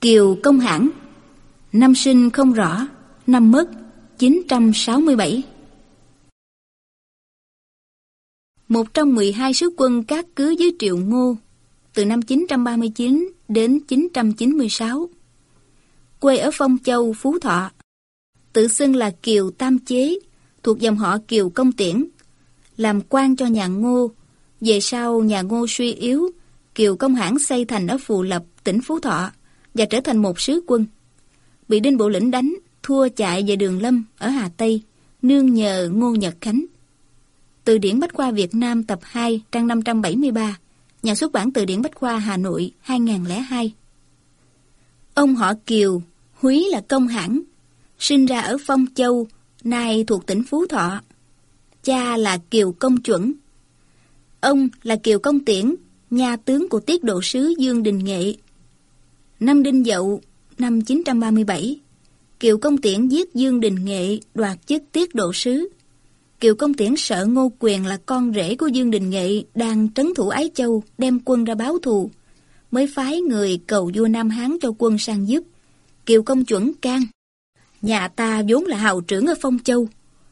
Kiều Công Hãn. Năm sinh không rõ Năm mất 967 Một trong 12 sứ quân các cứ dưới triệu ngô Từ năm 939 đến 996 Quê ở Phong Châu, Phú Thọ Tự xưng là Kiều Tam Chế Thuộc dòng họ Kiều Công Tiễn Làm quan cho nhà Ngô. Về sau nhà Ngô suy yếu Kiều Công Hãn xây thành ở Phù Lập, tỉnh Phú Thọ và trở thành một sứ quân. Bị Đinh Bộ Lĩnh đánh, thua chạy về đường Lâm ở Hà Tây, nương nhờ Ngô Nhật Khánh. Từ điển Bách khoa Việt Nam tập 2 trang 573, nhà xuất bản Từ điển Bách khoa Hà Nội 2002. Ông họ Kiều, Húy là công hãng, sinh ra ở Phong Châu, nay thuộc tỉnh Phú Thọ. Cha là Kiều Công Chuẩn. Ông là Kiều Công Tiễn, nhà tướng của tiết độ sứ Dương Đình Nghệ. Năm Đinh Dậu, năm 937, Kiều Công Tiễn giết Dương Đình Nghệ đoạt chức tiết độ sứ. Kiều Công Tiễn sợ Ngô Quyền là con rể của Dương Đình Nghệ đang trấn thủ Ái Châu đem quân ra báo thù, mới phái người cầu vua Nam Hán cho quân sang giúp. Kiều Công chuẩn can. Nhà ta vốn là hào trưởng ở Phong Châu.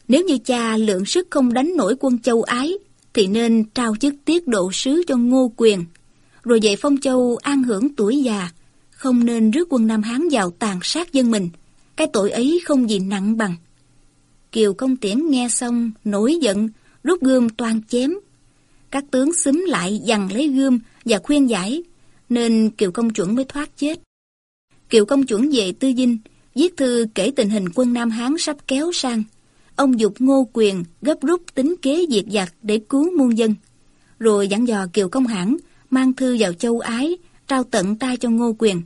Nếu như cha lượng sức không đánh nổi quân châu Ái, thì nên trao chức tiết độ sứ cho Ngô Quyền, rồi về Phong Châu an hưởng tuổi già, không nên rước quân Nam Hán vào tàn sát dân mình. Cái tội ấy không gì nặng bằng. Kiều Công Tiễn nghe xong, nổi giận, rút gươm toàn chém. Các tướng xúm lại dằn lấy gươm và khuyên giải, nên Kiều Công Chuẩn mới thoát chết. Kiều Công Chuẩn về Tư Dinh, viết thư kể tình hình quân Nam Hán sắp kéo sang. Ông dục Ngô Quyền gấp rút tính kế diệt giặc để cứu muôn dân. Rồi dặn dò Kiều Công Hãn mang thư vào châu Ái, trao tận tay cho Ngô Quyền.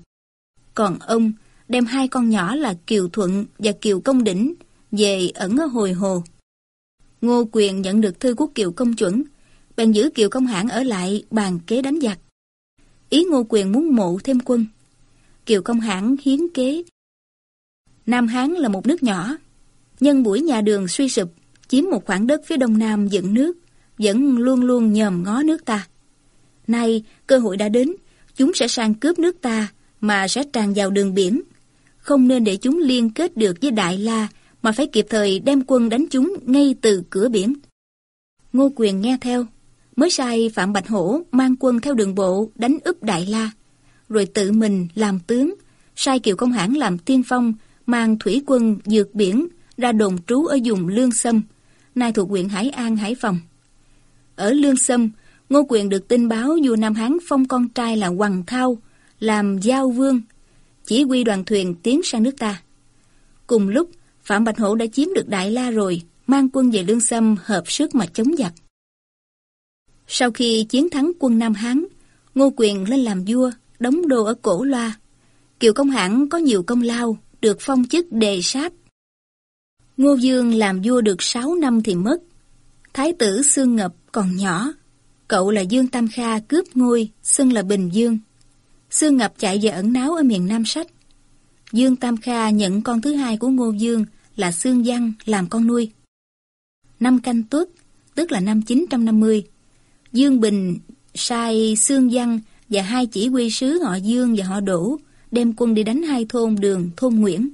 Còn ông đem hai con nhỏ là Kiều Thuận và Kiều Công Đỉnh về ẩn ở hồi hồ. Ngô Quyền nhận được thư của Kiều Công Chuẩn, bèn giữ Kiều Công Hãn ở lại bàn kế đánh giặc. Ý Ngô Quyền muốn mộ thêm quân. Kiều Công Hãn hiến kế. Nam Hán là một nước nhỏ, nhân buổi nhà đường suy sụp, chiếm một khoảng đất phía đông nam dựng nước, vẫn luôn luôn nhòm ngó nước ta. Nay, cơ hội đã đến, chúng sẽ sang cướp nước ta, mà sẽ tràn vào đường biển. Không nên để chúng liên kết được với Đại La, mà phải kịp thời đem quân đánh chúng ngay từ cửa biển. Ngô Quyền nghe theo, mới sai Phạm Bạch Hổ mang quân theo đường bộ đánh úp Đại La, rồi tự mình làm tướng, sai Kiều Công Hãn làm tiên phong, mang thủy quân dược biển ra đồn trú ở vùng Lương Sâm, nay thuộc huyện Hải An, Hải Phòng. Ở Lương Sâm, Ngô Quyền được tin báo vua Nam Hán phong con trai là Hoàng Thao, làm giao vương, chỉ huy đoàn thuyền tiến sang nước ta. Cùng lúc, Phạm Bạch Hổ đã chiếm được Đại La rồi, mang quân về Lương Sâm hợp sức mà chống giặc. Sau khi chiến thắng quân Nam Hán, Ngô Quyền lên làm vua, đóng đô ở Cổ Loa. Kiều Công Hãn có nhiều công lao, được phong chức đề sát. Ngô Dương làm vua được 6 năm thì mất. Thái tử Sương Ngập còn nhỏ. Cậu là Dương Tam Kha cướp ngôi, xưng là Bình Dương. Sương Ngập chạy về ẩn náu ở miền Nam Sách. Dương Tam Kha nhận con thứ hai của Ngô Dương là Sương Văn làm con nuôi. Năm canh tuất, tức là năm 950, Dương Bình sai Sương Văn và hai chỉ huy sứ họ Dương và họ Đỗ đem quân đi đánh hai thôn đường, thôn Nguyễn.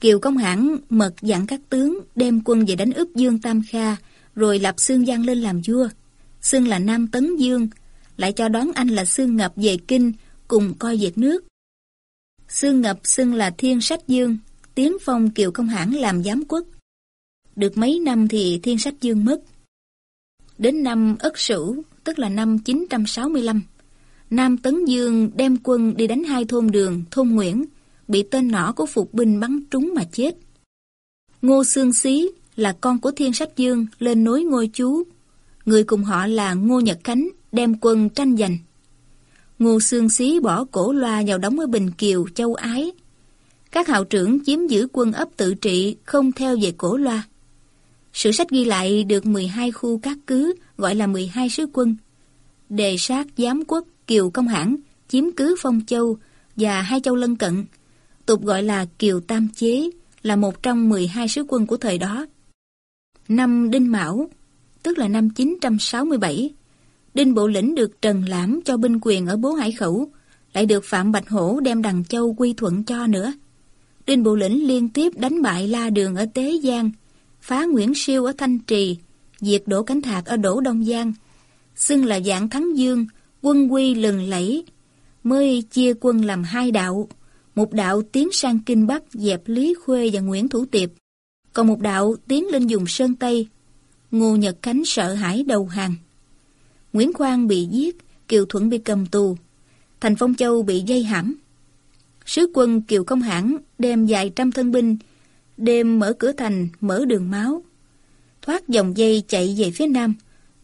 Kiều Công Hãn mật dặn các tướng đem quân về đánh úp Dương Tam Kha rồi lập Sương Văn lên làm vua. Sương là Nam Tấn Dương, lại cho đón anh là Sương Ngập về Kinh cùng coi việc nước. Sương Ngập xưng là Thiên Sách Dương, tiến phong Kiều Công Hãn làm giám quốc. Được mấy năm thì Thiên Sách Dương mất. Đến năm Ất Sửu, tức là năm 965, Nam Tấn Dương đem quân đi đánh hai thôn đường, thôn Nguyễn, bị tên nỏ của phục binh bắn trúng mà chết. Ngô Sương Xí là con của Thiên Sách Dương lên nối ngôi chú. Người cùng họ là Ngô Nhật Khánh đem quân tranh giành. Ngô Sương Xí bỏ cổ loa vào đóng ở Bình Kiều, Châu Ái. Các hào trưởng chiếm giữ quân ấp tự trị không theo về cổ loa. Sử sách ghi lại được 12 khu các cứ gọi là 12 sứ quân. Đề sát giám quốc Kiều Công Hãn chiếm cứ Phong Châu và hai châu lân cận, tục gọi là Kiều Tam Chế, là một trong 12 sứ quân của thời đó. Năm Đinh Mão, tức là năm 967, Đinh Bộ Lĩnh được trần lãm cho binh quyền ở Bố Hải Khẩu, lại được Phạm Bạch Hổ đem Đằng Châu quy thuận cho nữa. Đinh Bộ Lĩnh liên tiếp đánh bại La Đường ở Tế Giang, phá Nguyễn Siêu ở Thanh Trì, diệt Đỗ Cánh Thạc ở Đỗ Đông Giang, xưng là dạng thắng dương, quân quy lừng lẫy, mới chia quân làm hai đạo, một đạo tiến sang Kinh Bắc dẹp Lý Khuê và Nguyễn Thủ Tiệp, còn một đạo tiến lên dùng Sơn Tây, Ngô Nhật Khánh sợ hãi đầu hàng. Nguyễn Khoan bị giết, Kiều Thuận bị cầm tù, Thành Phong Châu bị dây hãm. Sứ quân Kiều Công Hãn đem vài trăm thân binh, đêm mở cửa thành, mở đường máu. Thoát dòng dây chạy về phía nam,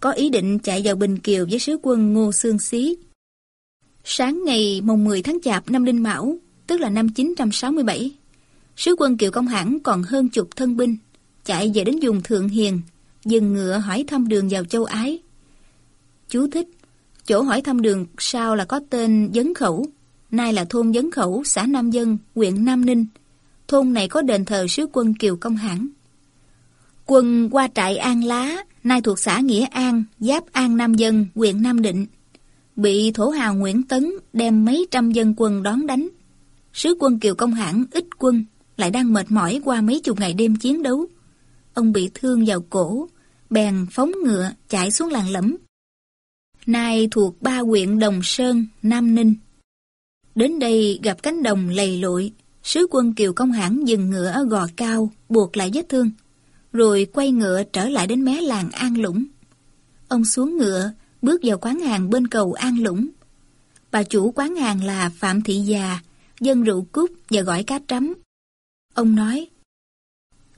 có ý định chạy vào Bình Kiều với sứ quân Ngô Sương Xí. Sáng ngày mùng 10 tháng Chạp năm linh Mão, tức là năm 967, sứ quân Kiều Công Hãn còn hơn chục thân binh, chạy về đến vùng Thượng Hiền, dừng ngựa hỏi thăm đường vào châu Ái. Chú thích, chỗ hỏi thăm đường sau là có tên Dấn Khẩu, nay là thôn Dấn Khẩu, xã Nam Dân, huyện Nam Ninh. Thôn này có đền thờ sứ quân Kiều Công Hãn. Quân qua trại An Lá, nay thuộc xã Nghĩa An, giáp An Nam Dân, huyện Nam Định. Bị thổ hào Nguyễn Tấn đem mấy trăm dân quân đón đánh. Sứ quân Kiều Công Hãn ít quân, lại đang mệt mỏi qua mấy chục ngày đêm chiến đấu. Ông bị thương vào cổ, bèn phóng ngựa chạy xuống làng lẫm. Nay thuộc ba huyện Đồng Sơn, Nam Ninh. Đến đây gặp cánh đồng lầy lội, sứ quân Kiều Công Hãn dừng ngựa ở gò cao, buộc lại vết thương, rồi quay ngựa trở lại đến mé làng An Lũng. Ông xuống ngựa, bước vào quán hàng bên cầu An Lũng. Bà chủ quán hàng là Phạm Thị Già, dân rượu cúc và gỏi cá trắm. Ông nói,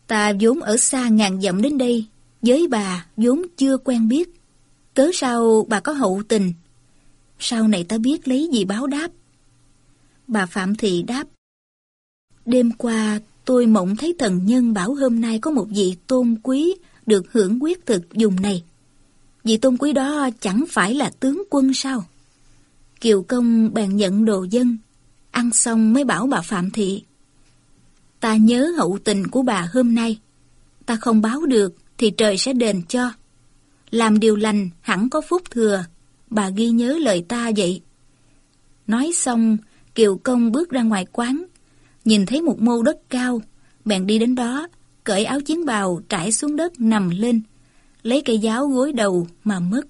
Ta vốn ở xa ngàn dặm đến đây, với bà vốn chưa quen biết. Cớ sao bà có hậu tình? Sau này ta biết lấy gì báo đáp? Bà Phạm Thị đáp, Đêm qua tôi mộng thấy thần nhân bảo hôm nay có một vị tôn quý được hưởng quyết thực dùng này. Vị tôn quý đó chẳng phải là tướng quân sao? Kiều công bèn nhận đồ dân, ăn xong mới bảo bà Phạm Thị. Ta nhớ hậu tình của bà hôm nay. Ta không báo được thì trời sẽ đền cho. Làm điều lành hẳn có phúc thừa. Bà ghi nhớ lời ta vậy. Nói xong, Kiều Công bước ra ngoài quán. Nhìn thấy một mô đất cao. Bèn đi đến đó, cởi áo chiến bào trải xuống đất nằm lên. Lấy cây giáo gối đầu mà mất.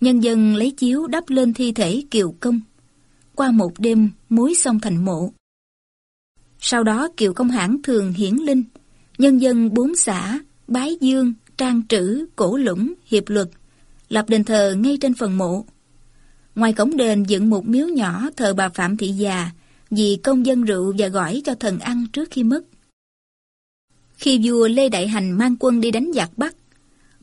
Nhân dân lấy chiếu đắp lên thi thể Kiều Công. Qua một đêm, muối xong thành mộ. Sau đó Kiều Công Hãn thường hiển linh, nhân dân bốn xã, Bái Dương, Trang Trữ, Cổ Lũng, Hiệp Luật, lập đền thờ ngay trên phần mộ. Ngoài cổng đền dựng một miếu nhỏ thờ bà Phạm Thị Già vì công dân rượu và gỏi cho thần ăn trước khi mất. Khi vua Lê Đại Hành mang quân đi đánh giặc Bắc,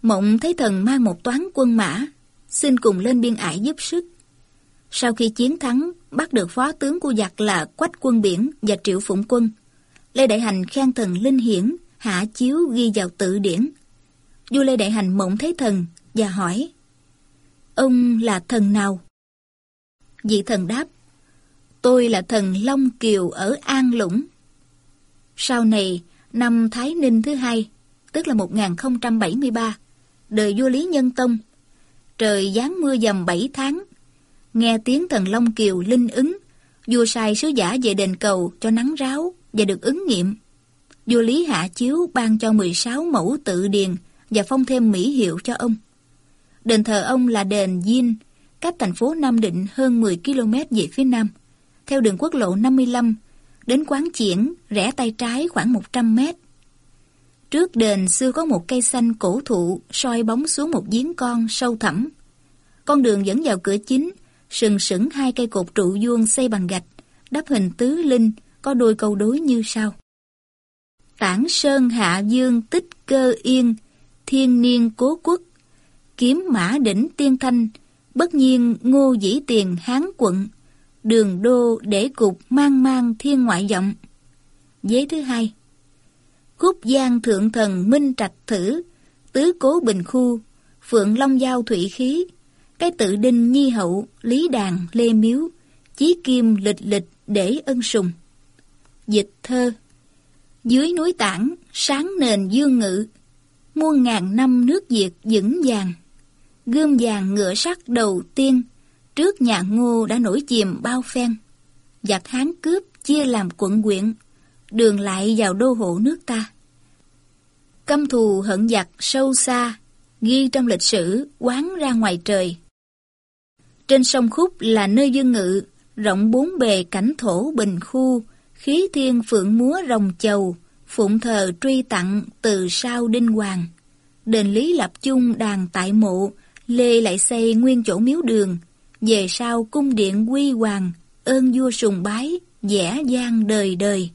Mộng thấy thần mang một toán quân mã, xin cùng lên biên ải giúp sức. Sau khi chiến thắng, bắt được phó tướng của giặc là Quách quân biển và Triệu Phụng quân. Lê Đại Hành khen thần linh hiển, hạ chiếu ghi vào tự điển. Vua Lê Đại Hành mộng thấy thần và hỏi, Ông là thần nào? Vị thần đáp, Tôi là thần Long Kiều ở An Lũng. Sau này, năm Thái Ninh thứ hai, tức là 1073, đời vua Lý Nhân Tông, trời giáng mưa dầm 7 tháng, Nghe tiếng thần Long Kiều linh ứng, vua sai sứ giả về đền cầu cho nắng ráo và được ứng nghiệm. Vua Lý Hạ Chiếu ban cho 16 mẫu tự điền và phong thêm mỹ hiệu cho ông. Đền thờ ông là đền Diên, cách thành phố Nam Định hơn 10 km về phía nam, theo đường quốc lộ 55, đến quán triển, rẽ tay trái khoảng 100 mét. Trước đền xưa có một cây xanh cổ thụ soi bóng xuống một giếng con sâu thẳm. Con đường dẫn vào cửa chính sừng sững hai cây cột trụ vuông xây bằng gạch, đắp hình tứ linh, có đôi câu đối như sau. Tản sơn hạ dương tích cơ yên, thiên niên cố quốc, kiếm mã đỉnh tiên thanh, bất nhiên ngô dĩ tiền hán quận, đường đô để cục mang mang thiên ngoại vọng. Giấy thứ hai. Khúc giang thượng thần minh trạch thử, tứ cố bình khu, phượng long giao thủy khí, cái tự đinh nhi hậu, lý đàn, lê miếu, chí kim lịch lịch để ân sùng. Dịch thơ dưới núi tảng, sáng nền dương ngự, muôn ngàn năm nước Việt vững vàng. Gươm vàng ngựa sắt đầu tiên, trước nhà ngô đã nổi chìm bao phen. giặc Hán cướp chia làm quận quyện, đường lại vào đô hộ nước ta. Căm thù hận giặc sâu xa, ghi trong lịch sử quán ra ngoài trời. Trên sông Khúc là nơi dương ngự, rộng bốn bề cảnh thổ bình khu, khí thiên phượng múa rồng chầu, phụng thờ truy tặng từ sau đinh hoàng. Đền Lý lập chung đàn tại mộ, Lê lại xây nguyên chỗ miếu đường, về sau cung điện quy hoàng, ơn vua sùng bái, dẻ gian đời đời.